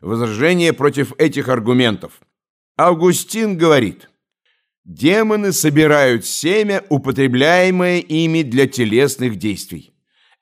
Возражение против этих аргументов. Августин говорит, демоны собирают семя, употребляемое ими для телесных действий.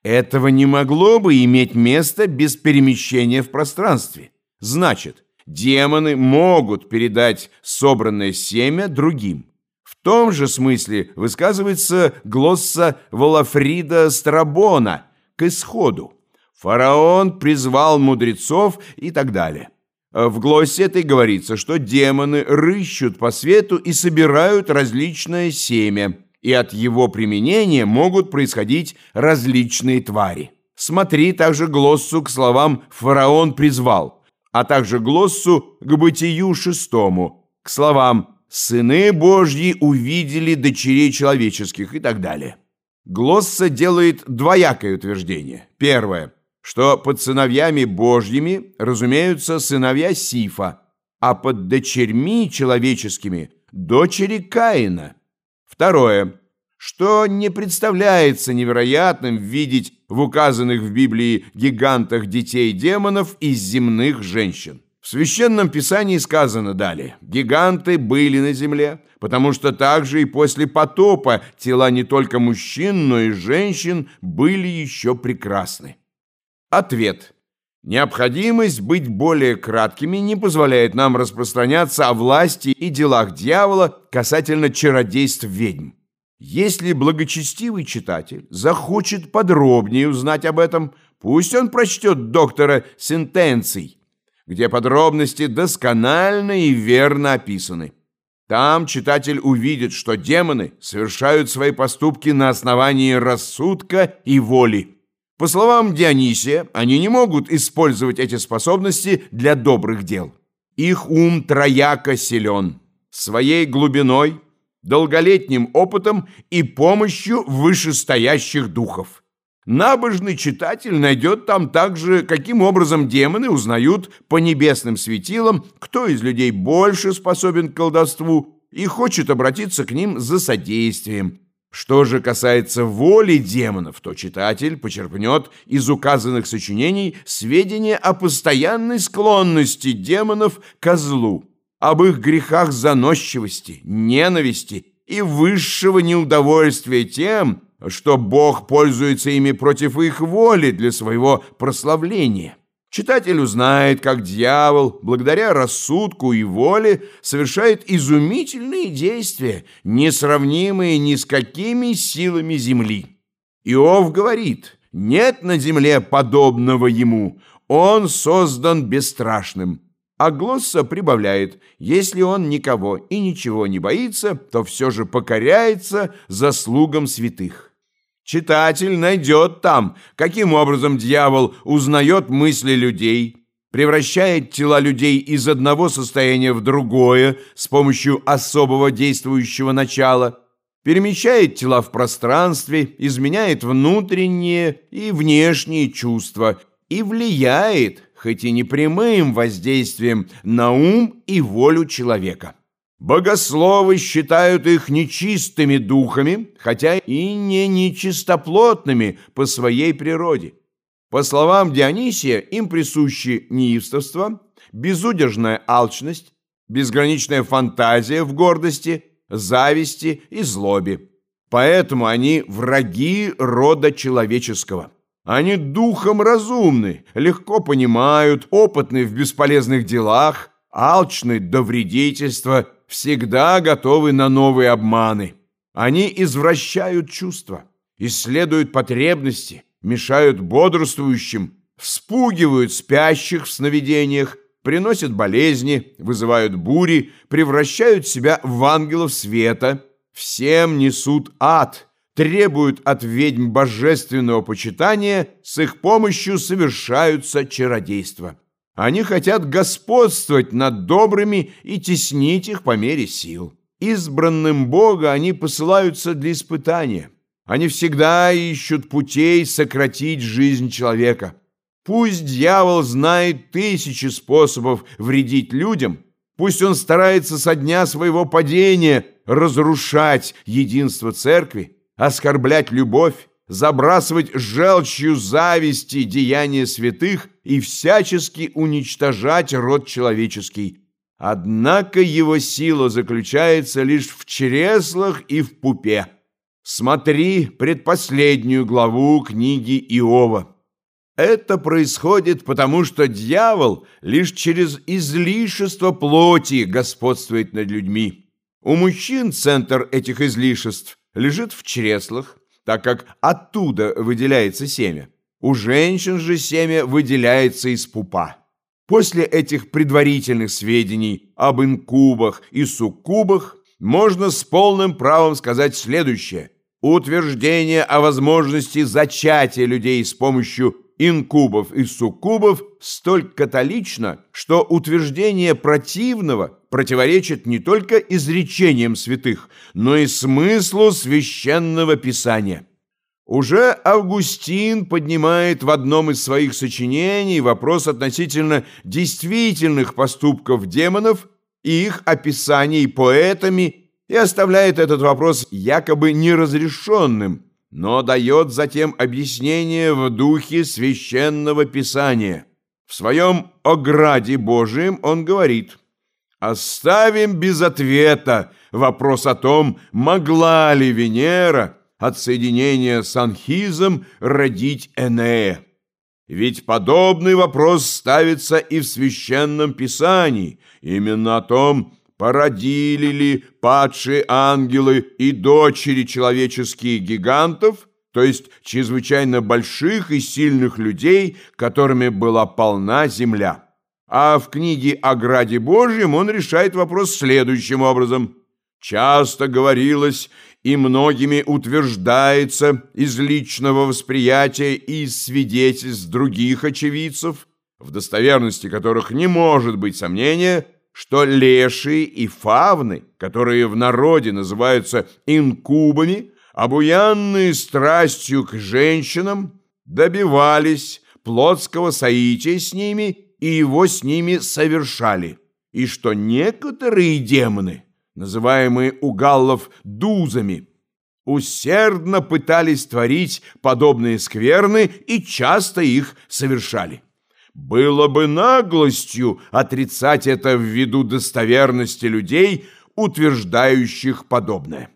Этого не могло бы иметь место без перемещения в пространстве. Значит, демоны могут передать собранное семя другим. В том же смысле высказывается глосса Волофрида Страбона к исходу. Фараон призвал мудрецов и так далее. В глоссе этой говорится, что демоны рыщут по свету и собирают различное семя, и от его применения могут происходить различные твари. Смотри также глоссу к словам «фараон призвал», а также глоссу к бытию шестому, к словам «сыны Божьи увидели дочерей человеческих» и так далее. Глосса делает двоякое утверждение. Первое – что под сыновьями Божьими разумеются сыновья Сифа, а под дочерьми человеческими – дочери Каина. Второе, что не представляется невероятным видеть в указанных в Библии гигантах детей-демонов из земных женщин. В Священном Писании сказано далее, гиганты были на земле, потому что также и после потопа тела не только мужчин, но и женщин были еще прекрасны. Ответ. Необходимость быть более краткими не позволяет нам распространяться о власти и делах дьявола касательно чародейств ведьм. Если благочестивый читатель захочет подробнее узнать об этом, пусть он прочтет доктора сентенций, где подробности досконально и верно описаны. Там читатель увидит, что демоны совершают свои поступки на основании рассудка и воли. По словам Дионисия, они не могут использовать эти способности для добрых дел. Их ум трояко силен, своей глубиной, долголетним опытом и помощью вышестоящих духов. Набожный читатель найдет там также, каким образом демоны узнают по небесным светилам, кто из людей больше способен к колдовству и хочет обратиться к ним за содействием, что же касается воли демонов, то читатель почерпнет из указанных сочинений сведения о постоянной склонности демонов к злу, об их грехах заносчивости, ненависти и высшего неудовольствия тем, что Бог пользуется ими против их воли для своего прославления. Читатель узнает, как дьявол, благодаря рассудку и воле, совершает изумительные действия, несравнимые ни с какими силами земли. Иов говорит, нет на земле подобного ему, он создан бесстрашным. А Глосса прибавляет, если он никого и ничего не боится, то все же покоряется заслугам святых. Читатель найдет там, каким образом дьявол узнает мысли людей, превращает тела людей из одного состояния в другое с помощью особого действующего начала, перемещает тела в пространстве, изменяет внутренние и внешние чувства и влияет, хоть и непрямым воздействием, на ум и волю человека. Богословы считают их нечистыми духами, хотя и не нечистоплотными по своей природе. По словам Дионисия, им присущи неистовство, безудержная алчность, безграничная фантазия в гордости, зависти и злобе. Поэтому они враги рода человеческого. Они духом разумны, легко понимают, опытны в бесполезных делах, алчны до вредительства – всегда готовы на новые обманы. Они извращают чувства, исследуют потребности, мешают бодрствующим, вспугивают спящих в сновидениях, приносят болезни, вызывают бури, превращают себя в ангелов света, всем несут ад, требуют от ведьм божественного почитания, с их помощью совершаются чародейства. Они хотят господствовать над добрыми и теснить их по мере сил. Избранным Бога они посылаются для испытания. Они всегда ищут путей сократить жизнь человека. Пусть дьявол знает тысячи способов вредить людям, пусть он старается со дня своего падения разрушать единство церкви, оскорблять любовь, забрасывать желчью зависти деяния святых и всячески уничтожать род человеческий. Однако его сила заключается лишь в чреслах и в пупе. Смотри предпоследнюю главу книги Иова. Это происходит потому, что дьявол лишь через излишество плоти господствует над людьми. У мужчин центр этих излишеств лежит в чреслах, так как оттуда выделяется семя. У женщин же семя выделяется из пупа. После этих предварительных сведений об инкубах и суккубах можно с полным правом сказать следующее. Утверждение о возможности зачатия людей с помощью инкубов и суккубов столь католично, что утверждение противного противоречит не только изречениям святых, но и смыслу священного писания. Уже Августин поднимает в одном из своих сочинений вопрос относительно действительных поступков демонов и их описаний поэтами и оставляет этот вопрос якобы неразрешенным, но дает затем объяснение в духе священного писания. В своем «Ограде Божием» он говорит «Оставим без ответа вопрос о том, могла ли Венера от соединения с Анхизом родить Энея. Ведь подобный вопрос ставится и в Священном Писании, именно о том, породили ли падшие ангелы и дочери человеческие гигантов, то есть чрезвычайно больших и сильных людей, которыми была полна земля. А в книге о Граде Божьем он решает вопрос следующим образом. Часто говорилось и многими утверждается из личного восприятия и свидетельств других очевидцев, в достоверности которых не может быть сомнения, что лешие и фавны, которые в народе называются инкубами, обуянные страстью к женщинам, добивались плотского соития с ними и его с ними совершали, и что некоторые демоны – называемые у галлов дузами, усердно пытались творить подобные скверны и часто их совершали. Было бы наглостью отрицать это ввиду достоверности людей, утверждающих подобное.